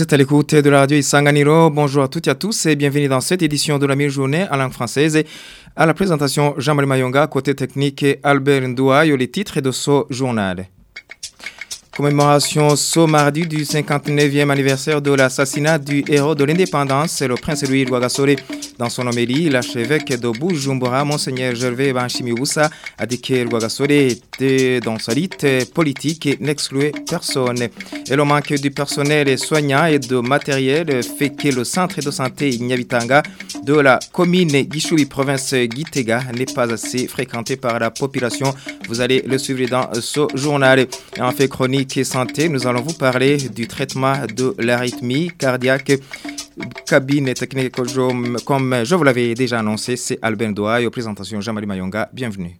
Vous êtes à l'écoute de la radio Isanganiro. Bonjour à toutes et à tous et bienvenue dans cette édition de la mi-journée à langue française. Et à la présentation, Jean-Marie Mayonga, côté technique, Albert Ndouayo, les titres de ce journal. Commémoration ce mardi du 59e anniversaire de l'assassinat du héros de l'indépendance, le prince Louis Ouagasore. Dans son homélie, l'archevêque de Bujumbura, Monseigneur Gervais Banchimioussa, a dit que Ouagasore était dans sa lutte politique et n'excluait personne. Et le manque du personnel soignant et de matériel fait que le centre de santé Nyabitanga de la commune Guichoui, province Gitega, n'est pas assez fréquenté par la population. Vous allez le suivre dans ce journal. En fait chronique santé, nous allons vous parler du traitement de l'arythmie cardiaque. Cabine technique, comme je vous l'avais déjà annoncé, c'est Albin et aux présentations Jean-Marie Mayonga. Bienvenue.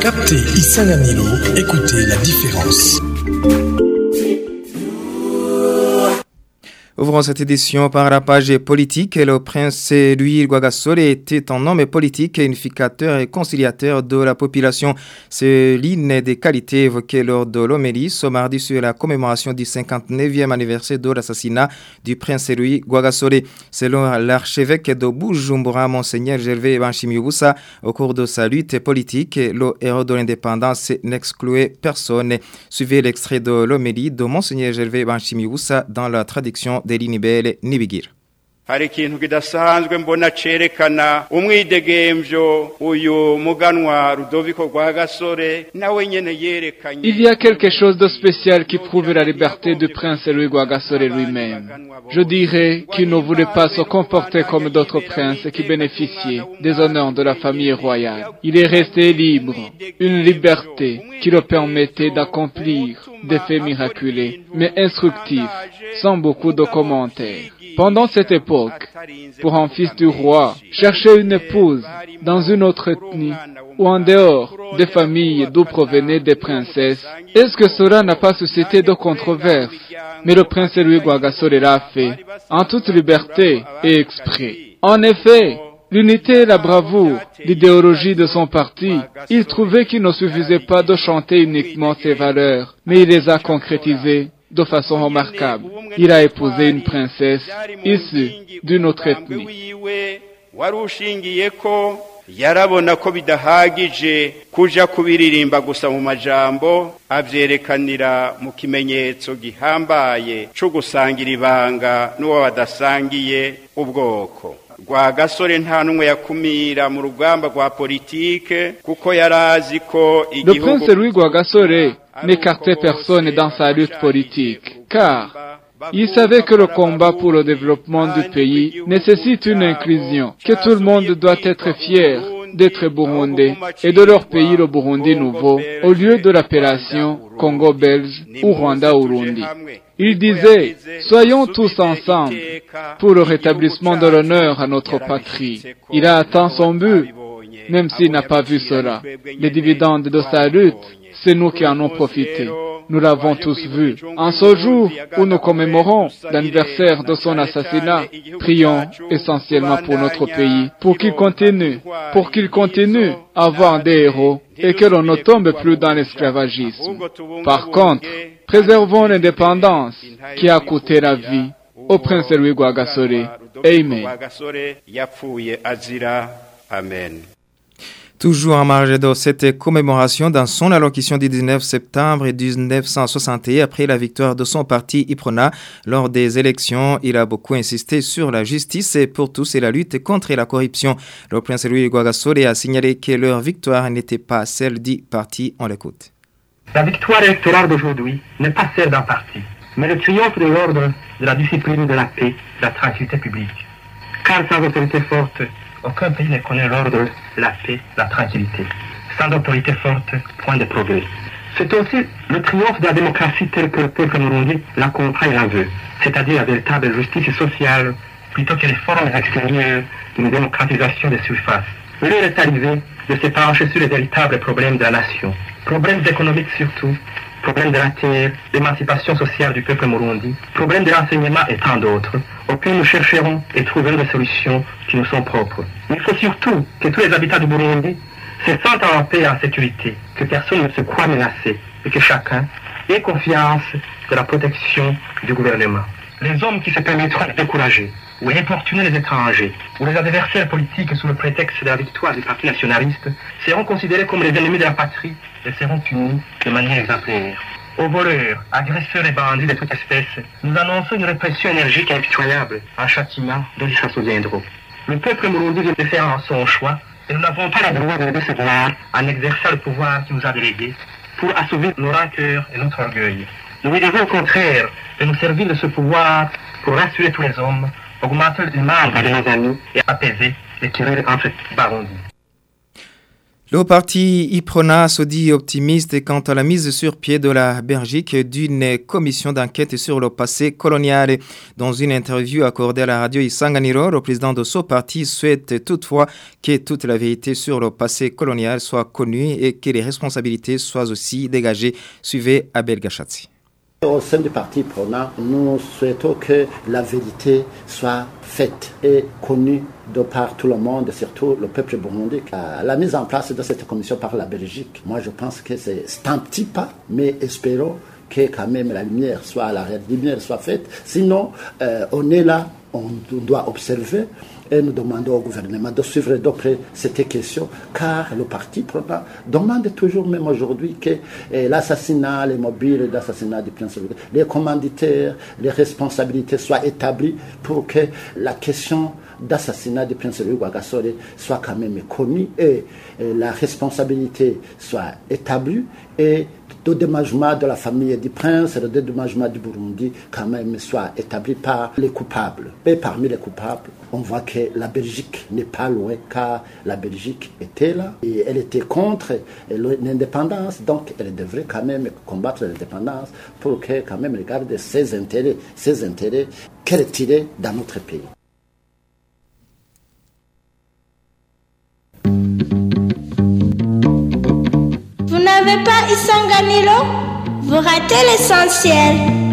Captez Isanganilo, écoutez la différence. Ouvrons cette édition par la page politique. Le prince Louis Guagasole était un homme politique, unificateur et conciliateur de la population. C'est l'une des qualités évoquées lors de l'homélie ce mardi sur la commémoration du 59e anniversaire de l'assassinat du prince Louis Guagasole. Selon l'archevêque de Bujumbura, Monseigneur Gervais Banchimioussa, au cours de sa lutte politique, le héros de l'indépendance n'excluait personne. Suivez l'extrait de l'homélie de Monseigneur Gervais Banchimioussa dans la traduction のデリにベーレにびぎる Il y a quelque chose de spécial qui prouve la liberté du prince Louis Guagasore lui-même. Je dirais qu'il ne voulait pas se comporter comme d'autres princes qui bénéficiaient des honneurs de la famille royale. Il est resté libre, une liberté qui le permettait d'accomplir des faits miraculeux, mais instructifs, sans beaucoup de commentaires. Pendant cette époque, pour un fils du roi, chercher une épouse dans une autre ethnie ou en dehors des familles d'où provenaient des princesses, est-ce que cela n'a pas suscité de controverses? Mais le prince Louis Guagasore l'a fait, en toute liberté et exprès. En effet, L'unité et la bravoure, l'idéologie de son parti, il trouvait qu'il ne suffisait pas de chanter uniquement ses valeurs, mais il les a concrétisées de façon remarquable. Il a épousé une princesse issue d'une autre ethnie. yarabona ko bidahagije kuja kubiririmba gusa mu majambo avyerekanira mu kimenyetso gihambaye co gusangira ibanga n'uwo badasangiye ubwoko rwa gasore nta n'umwe yakumira mu rugamba rwa politike kuko yari azi ko Guagasore n'écartait personne dans sa lutte politique, car il savait que le combat pour le développement du pays nécessite une inclusion, que tout le monde doit être fier d'être burundais et de leur pays le Burundi nouveau au lieu de l'appellation Congo belge ou Rwanda Urundi. Il disait, soyons tous ensemble pour le rétablissement de l'honneur à notre patrie. Il a atteint son but, même s'il n'a pas vu cela. Les dividendes de sa lutte, c'est nous qui en avons profité. Nous l'avons tous vu. En ce jour où nous commémorons l'anniversaire de son assassinat, prions essentiellement pour notre pays, pour qu'il continue, pour qu'il continue à avoir des héros et que l'on ne tombe plus dans l'esclavagisme. Par contre, préservons l'indépendance qui a coûté la vie au prince Louis Guagasore. Amen. Amen. Toujours en marge de cette commémoration, dans son allocution du 19 septembre 1961, après la victoire de son parti Iprona lors des élections, il a beaucoup insisté sur la justice pour tous et la lutte contre la corruption. Le prince Louis Guagasore a signalé que leur victoire n'était pas celle du parti. On l'écoute. La victoire électorale d'aujourd'hui n'est pas celle d'un parti, mais le triomphe de l'ordre, de la discipline, de la paix, de la tranquillité publique. Car sans autorité forte, aucun pays ne connaît l'ordre, la paix, la tranquillité. Sans autorité forte, point de progrès. C'est aussi le triomphe de la démocratie telle que le peuple burundi la comprend et la veut, c'est-à-dire la véritable justice sociale plutôt que les formes extérieures d'une démocratisation des surfaces. L'heure est arrivée de se pencher sur les véritables problèmes de la nation, problèmes économiques surtout, problèmes de la terre, l'émancipation sociale du peuple murundi, problèmes de l'enseignement et tant d'autres, auxquels nous chercherons et trouverons des solutions qui nous sont propres. Il faut surtout que tous les habitants du Burundi C'est sans en paix et en sécurité que personne ne se croit menacé et que chacun ait confiance de la protection du gouvernement. Les hommes qui se permettront de décourager ou importuner les étrangers ou les adversaires politiques sous le prétexte de la victoire du parti nationaliste seront considérés comme les ennemis de la patrie et seront punis de manière exemplaire. Aux voleurs, agresseurs et bandits de toute espèce, nous annonçons une répression énergique et impitoyable en châtiment de l'Issassouziendro. Le peuple murundi vient de faire son choix et nous n'avons pas le droit de le décevoir en exerçant le pouvoir qui nous a délégué pour assouvir nos rancœurs et notre orgueil. Nous lui devons au contraire de nous servir de ce pouvoir pour rassurer tous les hommes, augmenter l'image de nos amis et apaiser les querelles entre barondis. Le parti IPRONA se dit optimiste quant à la mise sur pied de la Belgique d'une commission d'enquête sur le passé colonial. Dans une interview accordée à la radio Isanganiro, le président de ce parti souhaite toutefois que toute la vérité sur le passé colonial soit connue et que les responsabilités soient aussi dégagées. Suivez Abel Gachatzi. Au sein du parti PRONA, nous souhaitons que la vérité soit faite et connue de par tout le monde, surtout le peuple burundais. La mise en place de cette commission par la Belgique, moi je pense que c'est un petit pas, mais espérons que quand même la lumière soit, la lumière soit faite. Sinon, euh, on est là, on doit observer et nous demandons au gouvernement de suivre d'après cette question, car le parti prenant demande toujours, même aujourd'hui, que eh, l'assassinat, les mobiles d'assassinat du prince, les commanditaires, les responsabilités soient établies pour que la question d'assassinat du prince Louis Guagasore soit quand même connue et, et la responsabilité soit établie et le dédommagement de la famille du prince et le dédommagement du Burundi quand même soit établi par les coupables. Et parmi les coupables, on voit que la Belgique n'est pas loin car la Belgique était là et elle était contre l'indépendance, donc elle devrait quand même combattre l'indépendance pour que quand même regarde ses intérêts, ses intérêts qu'elle tirait dans notre pays. Vous n'avez pas Isanganilo Vous ratez l'essentiel.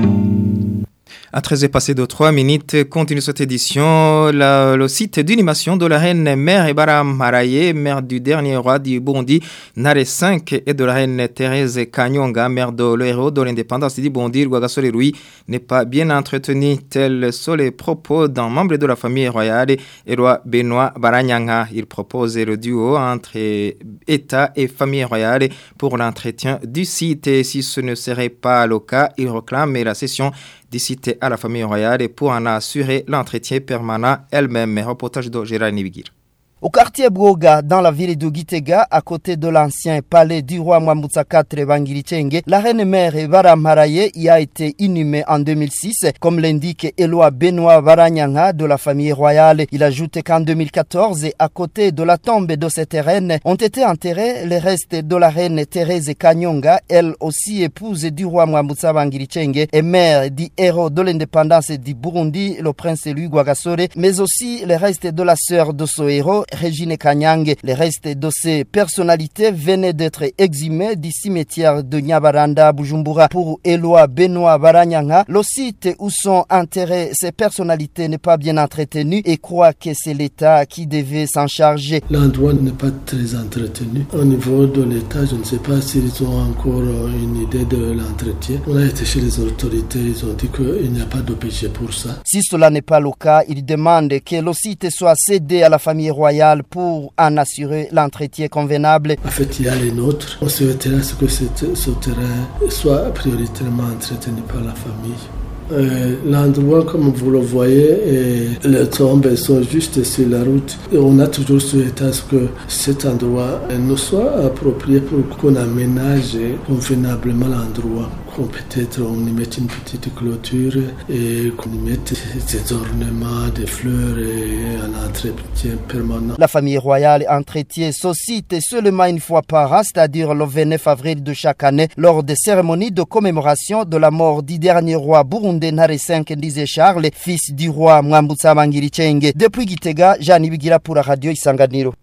À 13 passé de 3 minutes, continue cette édition. Le site d'animation de la reine mère Ebara Maraye, mère du dernier roi du Burundi, Nare V, et de la reine Thérèse Kanyonga, mère de le héros de l'indépendance du Burundi, Rwagasore Rui, n'est pas bien entretenu. Tels sont les propos d'un membre de la famille royale, et roi Benoît Baranyanga. Il propose le duo entre État et famille royale pour l'entretien du site. Et si ce ne serait pas le cas, il réclame la cession des à la famille royale et pour en assurer l'entretien permanent elle-même. De Gérard Nibigir. Au quartier Bwoga, dans la ville de Gitega, à côté de l'ancien palais du roi Mwambutsa IV Bangirichenge, la reine mère Vara Maraye y a été inhumée en 2006, comme l'indique Eloi Benoît Varanyanga de la famille royale. Il ajoute qu'en 2014, à côté de la tombe de cette reine, ont été enterrés les restes de la reine Thérèse Kanyonga, elle aussi épouse du roi Mwambutsa Bangirichenge et mère du héros de l'indépendance du Burundi, le prince Louis Guagasore, mais aussi les restes de la sœur de ce héros, Régine Kanyang. Les restes de ces personnalités venaient d'être exhumés du cimetière de Nyabaranda, Bujumbura, pour Eloi Benoît Baranyanga. Le site où sont enterrées ces personnalités n'est pas bien entretenu et croit que c'est l'État qui devait s'en charger. L'endroit n'est pas très entretenu. Au niveau de l'État, je ne sais pas s'ils ont encore une idée de l'entretien. On a été chez les autorités, ils ont dit qu'il n'y a pas de budget pour ça. Si cela n'est pas le cas, il demande que le site soit cédé à la famille royale pour en assurer l'entretien convenable. En fait, il y a les nôtres. On souhaiterait que ce, terrain soit prioritairement entretenu par la famille. Euh, L'endroit, comme vous le voyez, les tombes sont juste sur la route. On a toujours souhaité à ce que cet endroit euh, nous soit approprié pour qu'on aménage convenablement l'endroit. Peut-être on y mette une petite clôture et qu'on y mette des ornements, des fleurs et un entretien permanent. La famille royale entretient ce site seulement une fois par an, c'est-à-dire le 29 avril de chaque année, lors des cérémonies de commémoration de la mort du dernier roi burundais Nare V Ndizé Charles, fils du roi Mwambutsa Mangirichenge. Depuis Gitega, Jean Ibigira pour la radio Isanganiro.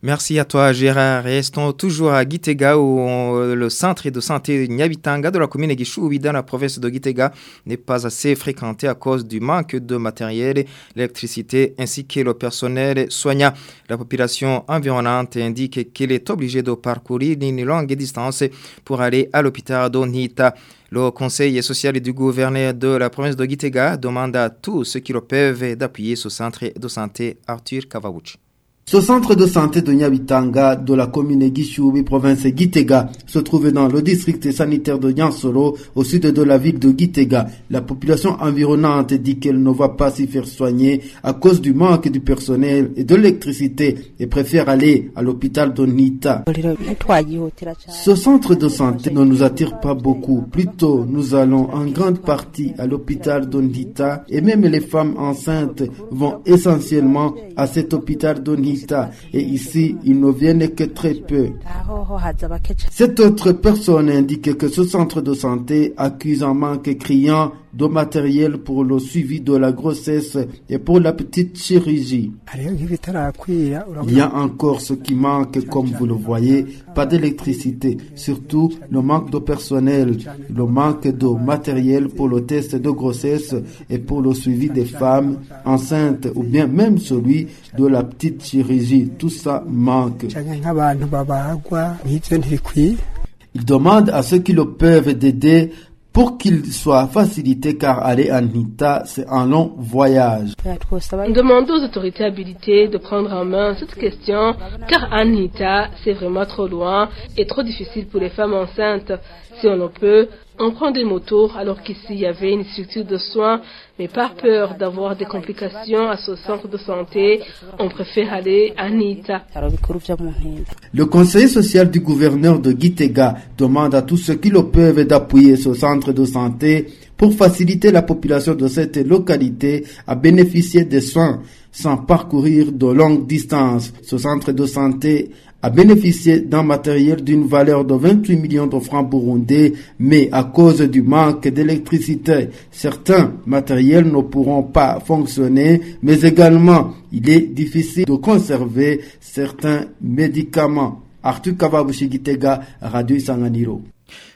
Merci à toi Gérard. Restons toujours à Gitega où le centre de santé Nyabitanga de la commune Gishubi dans la province de Gitega n'est pas assez fréquenté à cause du manque de matériel, d'électricité ainsi que le personnel soignant. La population environnante indique qu'elle est obligée de parcourir une longue distance pour aller à l'hôpital d'Onita. Le conseil social du gouverneur de la province de Gitega demande à tous ceux qui le peuvent d'appuyer ce centre de santé Arthur Kavauchi. Ce centre de santé de Nyabitanga de la commune Gishubi, province Gitega, se trouve dans le district sanitaire de Nyansoro, au sud de la ville de Gitega. La population environnante dit qu'elle ne va pas s'y faire soigner à cause du manque du personnel et de l'électricité et préfère aller à l'hôpital de Nita. Ce centre de santé ne nous attire pas beaucoup. Plutôt, nous allons en grande partie à l'hôpital de Nita et même les femmes enceintes vont essentiellement à cet hôpital de Nita et ici, ils ne viennent que très peu. Cette autre personne indique que ce centre de santé accuse un manque criant de matériel pour le suivi de la grossesse et pour la petite chirurgie. Il y a encore ce qui manque, comme vous le voyez, pas d'électricité, surtout le manque de personnel, le manque de matériel pour le test de grossesse et pour le suivi des femmes enceintes ou bien même celui de la petite chirurgie. Tout ça manque. Il demande à ceux qui le peuvent d'aider pour qu'il soit facilité car aller à Nita, c'est un long voyage. Demandons aux autorités habilitées de prendre en main cette question car à Nita, c'est vraiment trop loin et trop difficile pour les femmes enceintes. Si on le peut, on prend des motos alors qu'ici il y avait une structure de soins, mais par peur d'avoir des complications à ce centre de santé, on préfère aller à Nita. Le conseiller social du gouverneur de Gitega demande à tous ceux qui le peuvent d'appuyer ce centre de santé pour faciliter la population de cette localité à bénéficier des soins sans parcourir de longues distances. Ce centre de santé a bénéficié d'un matériel d'une valeur de 28 millions de francs burundais, mais à cause du manque d'électricité, certains matériels ne pourront pas fonctionner, mais également il est difficile de conserver certains médicaments. Arthur Kavabushi Gitega, Radio Sanganiro.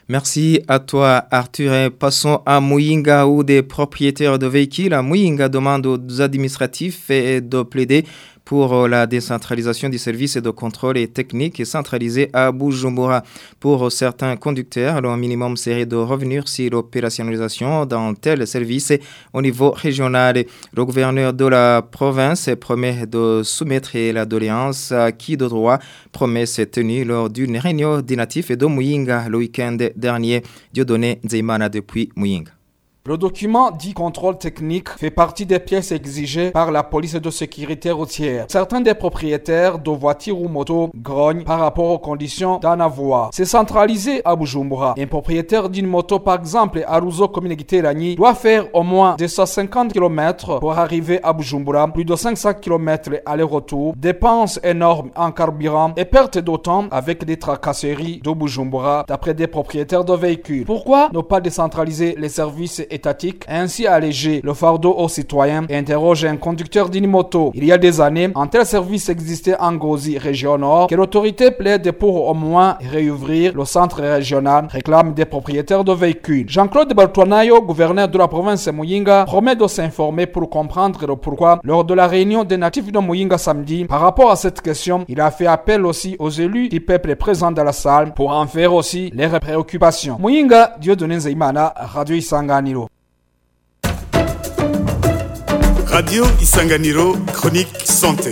Merci à toi Arthur. Passons à Muyinga où des propriétaires de véhicules à Muyinga demandent aux administratifs de plaider pour la décentralisation des services de contrôle et technique centralisés à Bujumbura. Pour certains conducteurs, le minimum serait de revenir sur l'opérationnalisation d'un tel service au niveau régional. Le gouverneur de la province promet de soumettre la doléance qui de droit promet s'est tenue lors d'une réunion des natifs de Muyinga le week-end dernier. Depuis Muyinga. Le document dit contrôle technique fait partie des pièces exigées par la police de sécurité routière. Certains des propriétaires de voitures ou motos grognent par rapport aux conditions d'en avoir. C'est centralisé à Bujumbura. Un propriétaire d'une moto, par exemple, à Ruzo Community Rani, doit faire au moins 250 km pour arriver à Bujumbura, plus de 500 km aller-retour, dépenses énormes en carburant et perte d'autant avec des tracasseries de Bujumbura, d'après des propriétaires de véhicules. Pourquoi ne pas décentraliser les services étatique, ainsi alléger le fardeau aux citoyens et interroge un conducteur d'une moto. Il y a des années, un tel service existait en Gozi, région nord, que l'autorité plaide pour au moins réouvrir le centre régional, réclame des propriétaires de véhicules. Jean-Claude Baltuanayo, gouverneur de la province de Muyinga, promet de s'informer pour comprendre le pourquoi lors de la réunion des natifs de Muyinga samedi. Par rapport à cette question, il a fait appel aussi aux élus du peuple présents dans la salle pour en faire aussi leurs préoccupations. Muyinga, Dieu de Nzeimana, Radio Isanganiro. Radio Isanganiro, chronique santé.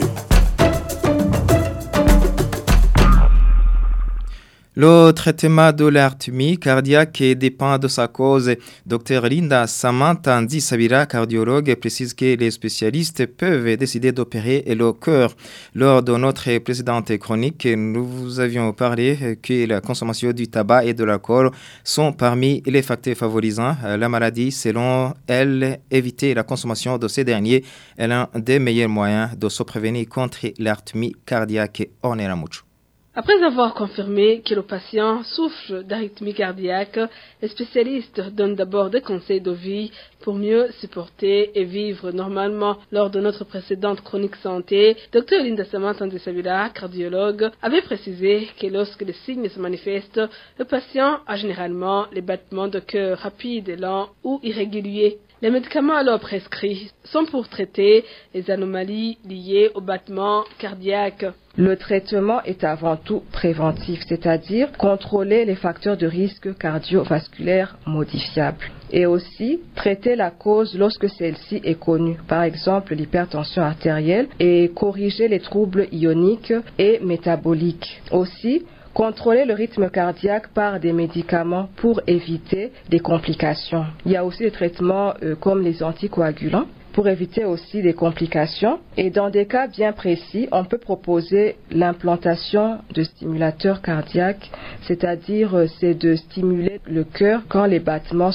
Le traitement de l'arythmie cardiaque dépend de sa cause. Dr Linda Samantha Sabira, cardiologue, précise que les spécialistes peuvent décider d'opérer le cœur. Lors de notre précédente chronique, nous vous avions parlé que la consommation du tabac et de l'alcool sont parmi les facteurs favorisant la maladie. Selon elle, éviter la consommation de ces derniers est l'un des meilleurs moyens de se prévenir contre l'arythmie cardiaque. On est mucho. Après avoir confirmé que le patient souffre d'arythmie cardiaque, les spécialistes donnent d'abord des conseils de vie pour mieux supporter et vivre normalement. Lors de notre précédente chronique santé, Dr Linda Samantha Ndesabila, cardiologue, avait précisé que lorsque les signes se manifestent, le patient a généralement les battements de cœur rapides, lents ou irréguliers. Les médicaments alors prescrits sont pour traiter les anomalies liées au battement cardiaque. Le traitement est avant tout préventif, c'est-à-dire contrôler les facteurs de risque cardiovasculaire modifiables et aussi traiter la cause lorsque celle-ci est connue, par exemple l'hypertension artérielle, et corriger les troubles ioniques et métaboliques. Aussi, contrôler le rythme cardiaque par des médicaments pour éviter des complications. Il y a aussi des traitements euh, comme les anticoagulants pour éviter aussi des complications. Et dans des cas bien précis, on peut proposer l'implantation de stimulateurs cardiaques, c'est-à-dire euh, c'est de stimuler le cœur quand les battements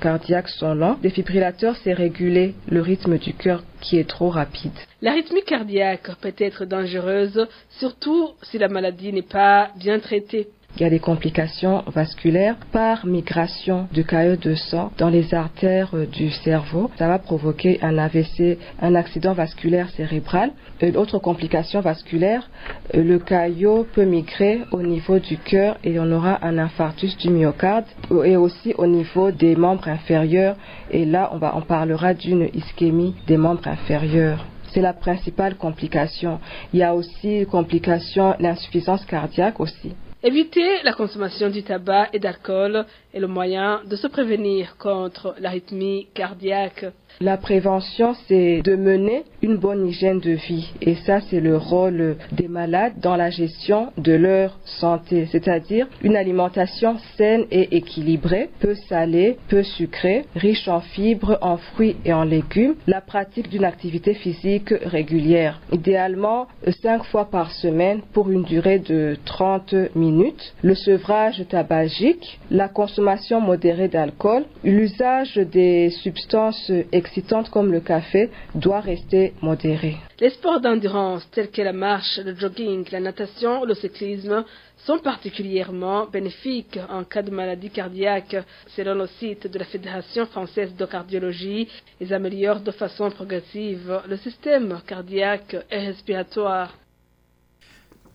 cardiaques sont lents. Défibrillateurs, c'est réguler le rythme du cœur qui est trop rapide. L'arythmie cardiaque peut être dangereuse, surtout si la maladie n'est pas bien traitée. Il y a des complications vasculaires par migration du caillot de sang dans les artères euh, du cerveau. Ça va provoquer un AVC, un accident vasculaire cérébral. Une autre complication vasculaire, euh, le caillot peut migrer au niveau du cœur et on aura un infarctus du myocarde et aussi au niveau des membres inférieurs. Et là, on, parlera d'une ischémie des membres inférieurs. C'est la principale complication. Il y a aussi complication, l'insuffisance cardiaque aussi. Éviter la consommation du tabac et d'alcool est le moyen de se prévenir contre l'arythmie cardiaque. La prévention, c'est de mener une bonne hygiène de vie. Et ça, c'est le rôle des malades dans la gestion de leur santé. C'est-à-dire une alimentation saine et équilibrée, peu salée, peu sucrée, riche en fibres, en fruits et en légumes. La pratique d'une activité physique régulière. Idéalement, cinq fois par semaine pour une durée de 30 minutes. Le sevrage tabagique, la consommation modérée d'alcool, l'usage des substances excitantes comme le café doit rester modéré. Les sports d'endurance tels que la marche, le jogging, la natation, le cyclisme sont particulièrement bénéfiques en cas de maladie cardiaque. Selon le site de la Fédération française de cardiologie, ils améliorent de façon progressive le système cardiaque et respiratoire.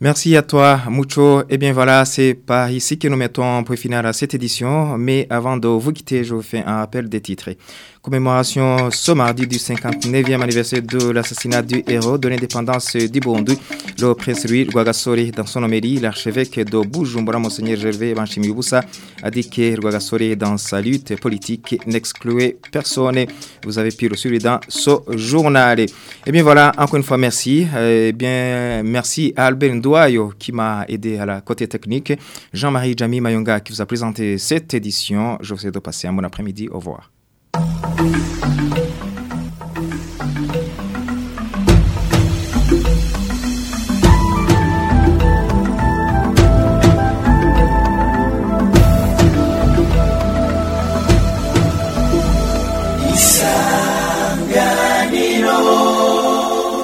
Merci à toi, Mucho. Et bien voilà, c'est par ici que nous mettons un point final à cette édition. Mais avant de vous quitter, je vous fais un rappel des titres. Commémoration ce mardi du 59e anniversaire de l'assassinat du héros de l'indépendance du Burundi, le prince Louis Rwagasore. Dans son homélie, l'archevêque de Bujumbura, Monseigneur Gervais Banchimibusa, a dit que Rwagasore, dans sa lutte politique, n'excluait personne. Vous avez pu le suivre dans ce journal. Et bien voilà, encore une fois, merci. Et bien, merci à Albert Ndouayo qui m'a aidé à la côté technique. Jean-Marie Jamy Mayonga qui vous a présenté cette édition. Je vous souhaite de passer un bon après-midi. Au revoir. Thank you.